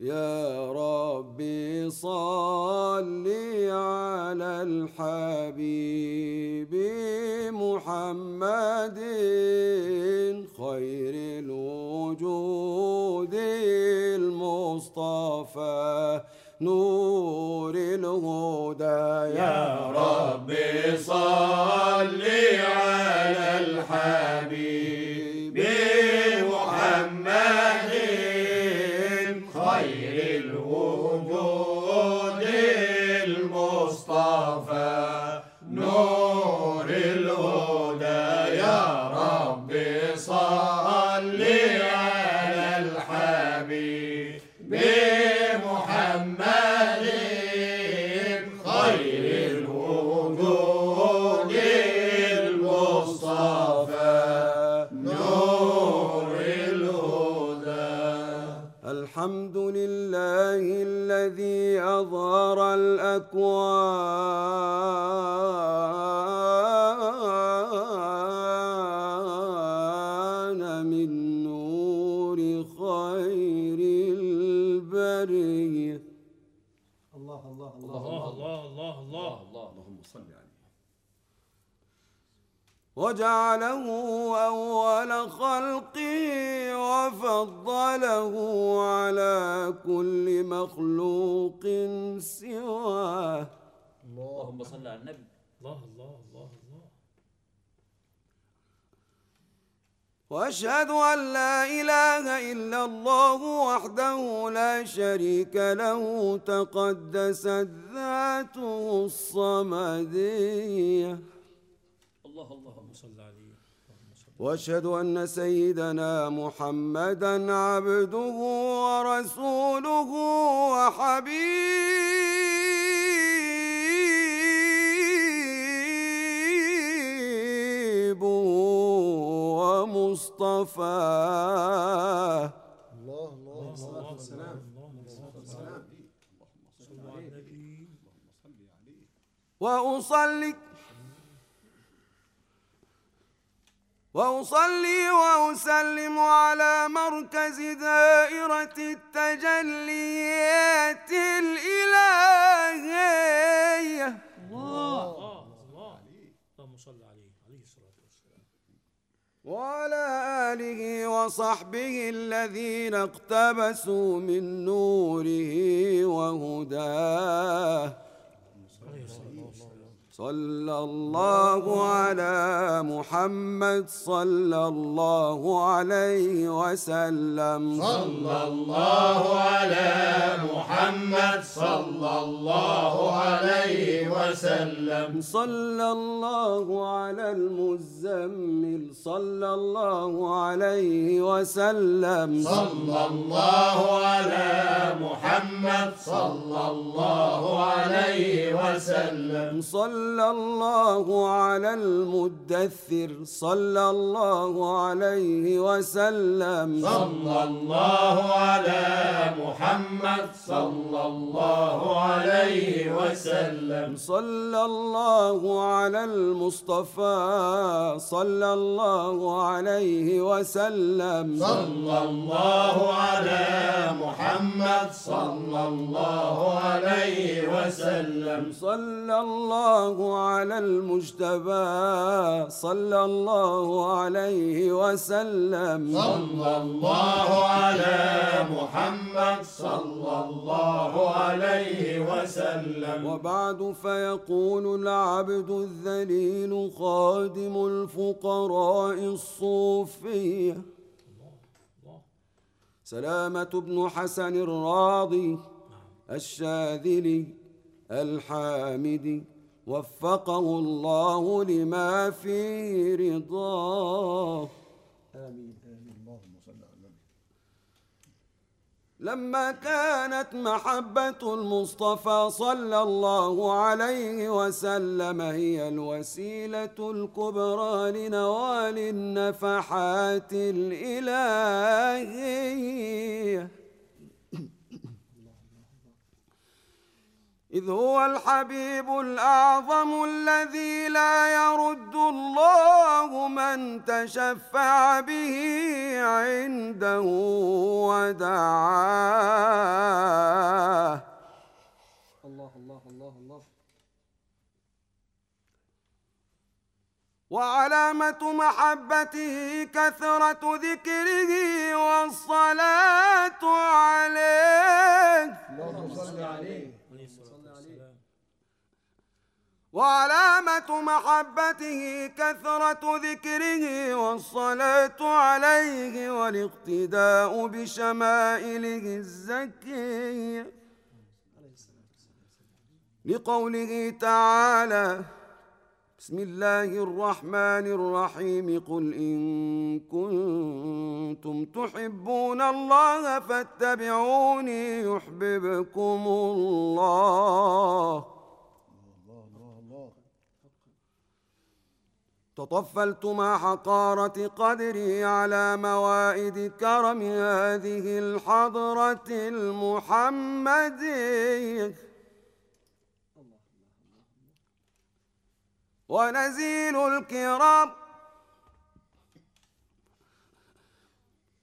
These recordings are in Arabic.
يا ربي صل على الحبيب محمد خير الوجود المصطفى نور الهدى. يا ربي صل على الحبيب خير البرية. الله الله الله الله الله. الله الله اللهم صل عليه. وجعله أول خلقه وفضله على كل مخلوق سواه. اللهم صل على النبي. الله الله الله الله. وأشهد أن لا إله إلا الله وحده لا شريك له تقدست ذاته الصمدية. الله الله اللهم صل عليه. وأشهد أن سيدنا محمدا عبده ورسوله وحبيبه. ومصطفاه الله الله الله السلام وأصلي وأصلي وأسلم على مركز دائرة التجليات الإلهية. وعلى آله وصحبه الذين اقتبسوا من نوره وهداه. صلى الله على محمد صلى الله عليه وسلم. صلى الله على محمد صلى الله وسلم. صلى الله على المزمل صلى الله عليه وسلم. صلى الله على محمد صلى الله عليه وسلم. صلى الله على المدثر صلى الله عليه وسلم. صلى الله على محمد صلى الله عليه وسلم. صلى الله على المصطفى صلى الله عليه وسلم. صلى الله على محمد صلى الله عليه وسلم. صلى الله على المجتبى صلى الله عليه وسلم. صلى الله على محمد صلى الله عليه وسلم. وبعد فيقول العبد الذليل خادم الفقراء الصوفية. سلامة بن حسن الراضي الشاذلي الحامدي وفقه الله لما فيه رضاه آمين آمين اللهم صل على النبي لما كانت محبة المصطفى صلى الله عليه وسلم هي الوسيلة الكبرى لنوال النفحات الإلهية. إذ هو الحبيب الأعظم الذي لا يرد الله من تشفع به عنده ودعاه. الله الله الله الله. وعلامة محبته كثرة ذكره والصلاة عليه. اللهم صل عليه. وعلامة محبته كثرة ذكره والصلاة عليه والاقتداء بشمائله الزكية لقوله تعالى بسم الله الرحمن الرحيم قل إن كنتم تحبون الله فاتبعوني يحببكم الله تطفلت مع حقارة قدري على موائد كرم هذه الحضرة المحمدية ونزيل الكرام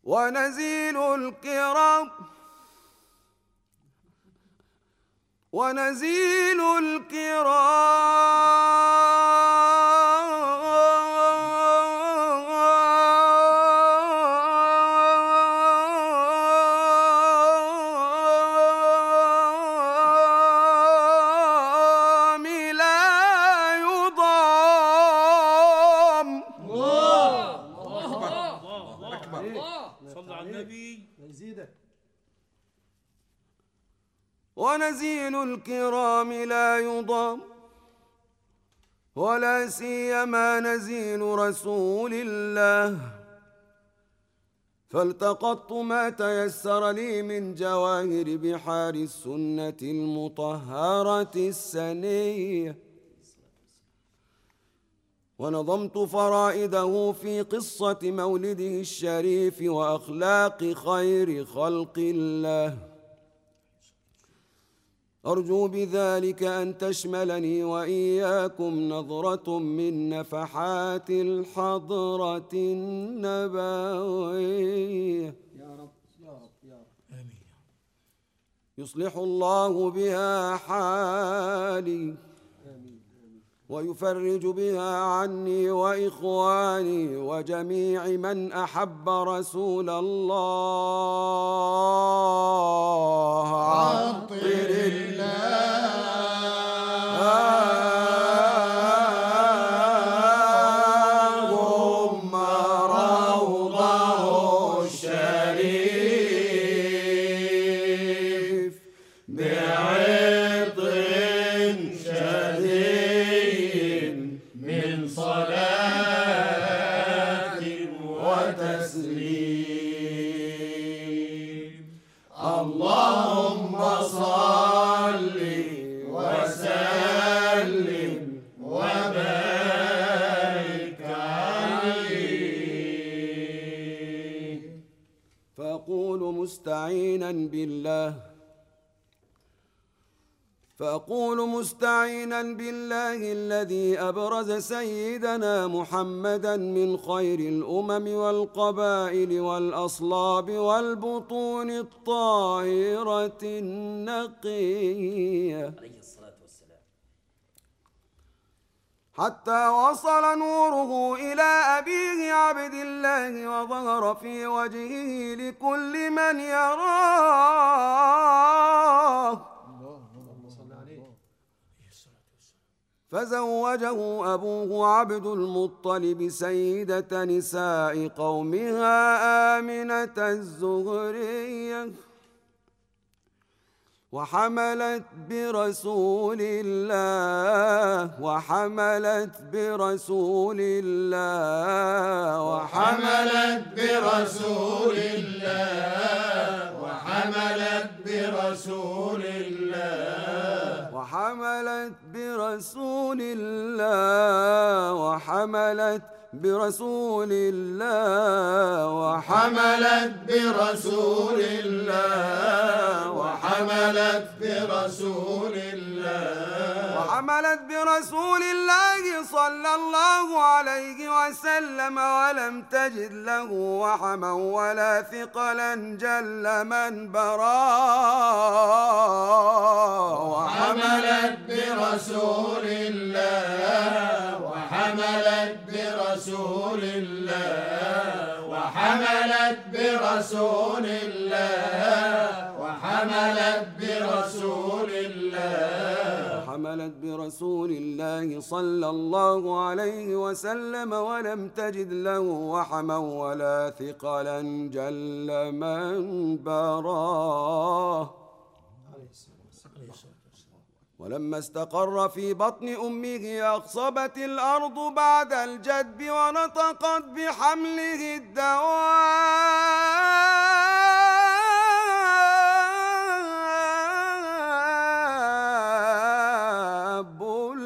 ونزيل الكرام ونزيل الكرام. ونزيل الكرام لا يضام ولا سيما نزيل رسول الله. فالتقطت ما تيسر لي من جواهر بحار السنة المطهرة السنية. ونظمت فرائده في قصة مولده الشريف وأخلاق خير خلق الله. أرجو بذلك أن تشملني وإياكم نظرة من نفحات الحضرة النبوية. يا رب يا رب يا رب. آمين. يصلح الله بها حالي. ويفرج بها عني وإخواني وجميع من أحب رسول الله. عطر اللهم فأقول مستعينا بالله. فأقول مستعينا بالله الذي أبرز سيدنا محمدا من خير الأمم والقبائل والأصلاب والبطون الطاهرة النقية عليه الصلاة والسلام حتى وصل نوره إلى أبيه عبد الله وظهر في وجهه لكل من يراه. فزوجه أبوه عبد المطلب سيدة نساء قومها آمنة الزهرية. وحملت برسول الله وحملت برسول الله وحملت حملت برسول الله وحملت برسول الله وحملت برسول الله وحملت برسول الله وحملت حملت برسول الله وحملت برسول الله حملت برسول الله صلى الله عليه وسلم ولم تجد له وحما ولا ثقلا جل من برا. وحملت برسول الله وحملت برسول الله وحملت برسول الله. رسول الله صلى الله عليه وسلم ولم تجد له وحما ولا ثقلا جل من براه. ولما استقر في بطن أمه أخصبت الأرض بعد الجدب ونطقت بحمله الدواب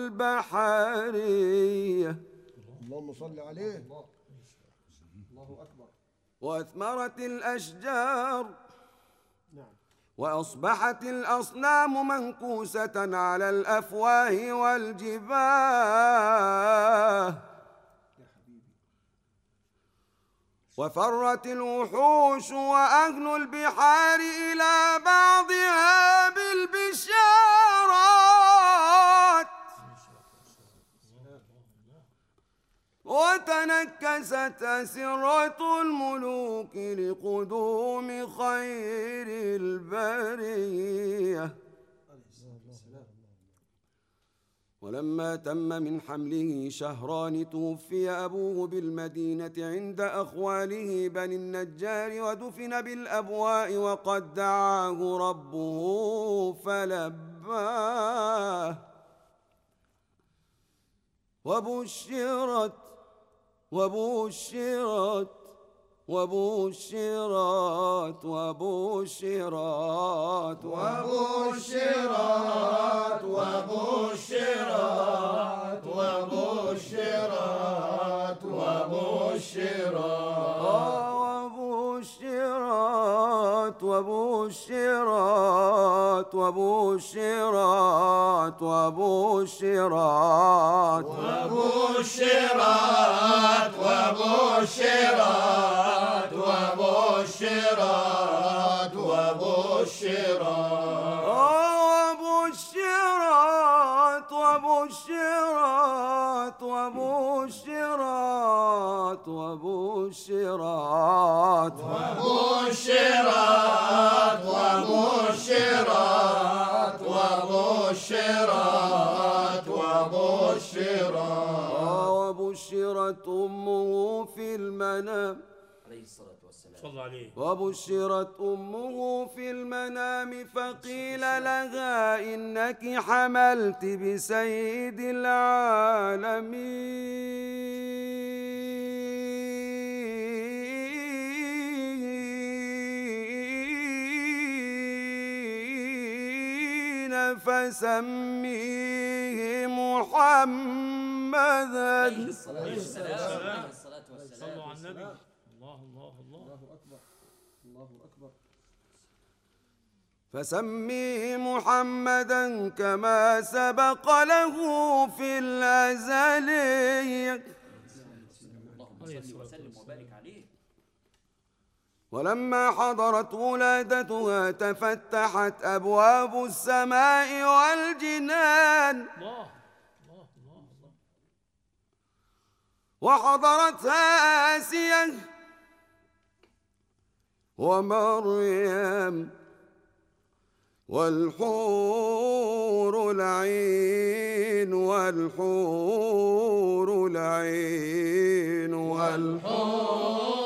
البحرية اللهم صل عليه. الله أكبر. وأثمرت الأشجار. نعم. وأصبحت الأصنام منكوسة على الأفواه والجباه. يا حبيبي وفرت الوحوش وأهل البحار إلى بعضها بالبشارات وتنكست أسرة الملوك لقدوم خير والسلام ولما تم من حمله شهران توفي أبوه بالمدينة عند أخواله بني النجار ودفن بالأبواء وقد دعاه ربه فلباه. وبشرت وبشرت وبشرت وبشرت وبشرت وبشرت وبشرت وبشرت وبشرت وبشرت وبشرات. وبشرات وبشرات وبشرات وبشرات. وبشرت أمه في المنام. عليه الصلاة صلى عليه وبشرت أمه في المنام فقيل لها إنك حملت بسيد العالمين. فسميه محمدا. عليه الصلاة والسلام. عليه الصلاة صلوا على النبي. الله أكبر. الله أكبر. فسميه محمدا كما سبق له في الأزل. ولما حضرت ولادتها تفتحت أبواب السماء والجنان. الله وحضرتها آسية. ومريم والحور العين والحور العين والحور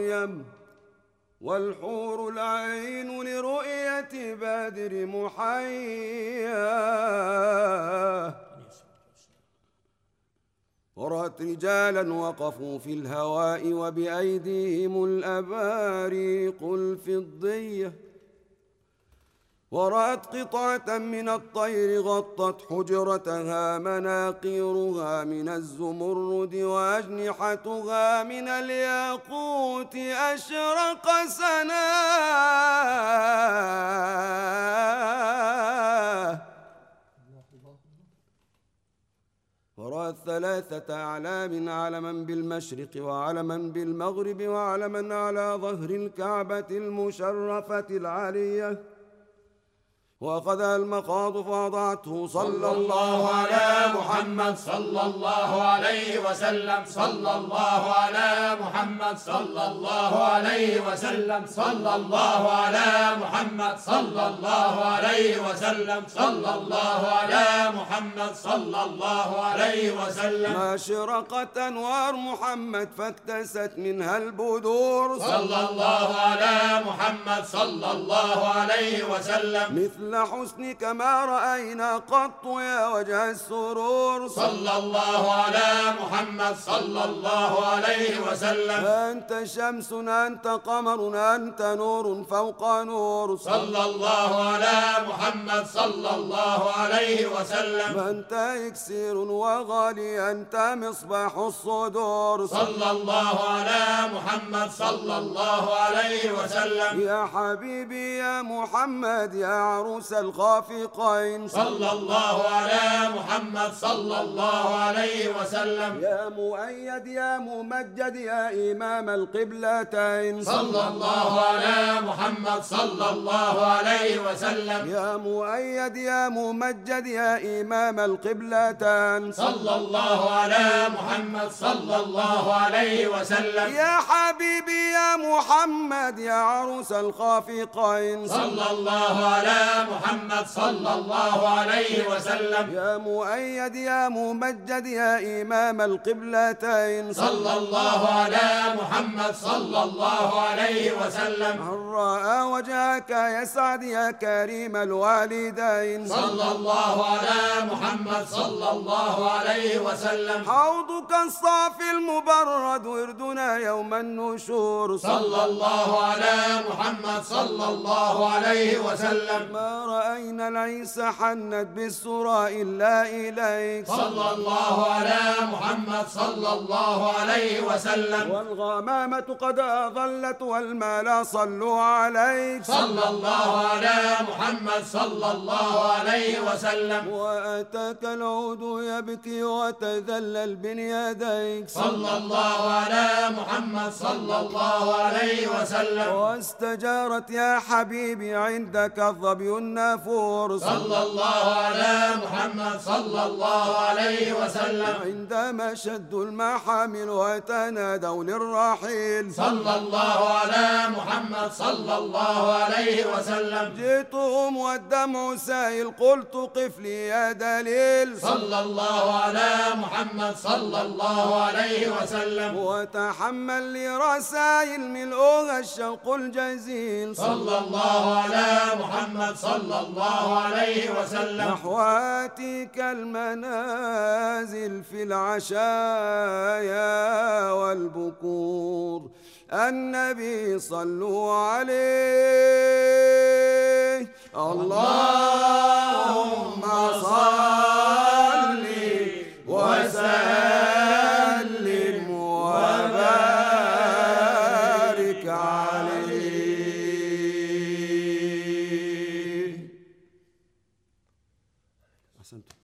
ومريم والحور العين لرؤية بدر محياه ورأت رجالا وقفوا في الهواء وبأيديهم الأباريق الفضية. ورأت قطعة من الطير غطت حجرتها مناقيرها من الزمرد وأجنحتها من الياقوت أشرق سناه ورأت ثلاثة أعلام علما بالمشرق وعلما بالمغرب وعلما على ظهر الكعبة المشرفة العالية. وأخذها المخاض فوضعته صلى الله على محمد صلى الله عليه وسلم صلى الله على محمد صلى الله عليه وسلم صلى الله على محمد صلى الله عليه وسلم صلى الله على محمد صلى الله عليه وسلم ماشرقة أنوار محمد فاكتست منها البدور صلى الله على محمد صلى الله عليه وسلم مثل حسنك ما رأينا قط يا وجه السرور. صلى الله على محمد صلى الله عليه وسلم. أنت شمس أنت قمر أنت نور فوق نور. صلى الله على محمد صلى الله عليه وسلم. أنت إكسير وغالي أنت مصباح الصدور. صلى الله على محمد صلى الله عليه وسلم. يا حبيبي يا محمد يا عروس الخافقين صلى الله على محمد صلى الله عليه وسلم. يا مؤيد يا ممجد يا إمام القبلتين. صلى الله على محمد صلى الله عليه وسلم. يا مؤيد يا ممجد يا إمام القبلتين. صلى الله على محمد صلى الله عليه وسلم. يا حبيبي يا محمد يا عروس الخافقين صلى الله على محمد صلى الله عليه وسلم. يا مؤيد يا ممجد يا إمام القبلتين. صلى الله على محمد صلى الله عليه وسلم. من رأى وجهك يسعد يا كريم الوالدين. صلى الله على محمد صلى الله عليه وسلم. حوضك الصافي المبرد وردنا يوم النشور. صلى الله على محمد صلى الله عليه وسلم. رأينا العيس حنت بالسرى إلا إليك. صلى الله على محمد صلى الله عليه وسلم. والغمامة قد أظلت والمال صلوا عليك. صلى الله على محمد صلى الله عليه وسلم. وأتاك العود يبكي وتذلل بين يديك. صلى الله على محمد صلى الله عليه وسلم. واستجارت يا حبيبي عندك الظبي النافور صلى الله على محمد صلى الله عليه وسلم. عندما شدوا المحامل وتنادوا للرحيل. صلى الله على محمد صلى الله عليه وسلم. جئتهم والدمع سائل قلت قف لي يا دليل. صلى الله على محمد صلى الله عليه وسلم. وتحمل لي رسائل ملؤها الشوق الجزيل. صلى الله على محمد صلى الله عليه وسلم. نحواتك المنازل في العشايا والبكور. النبي صلوا عليه. اللهم صل وسلم وبارك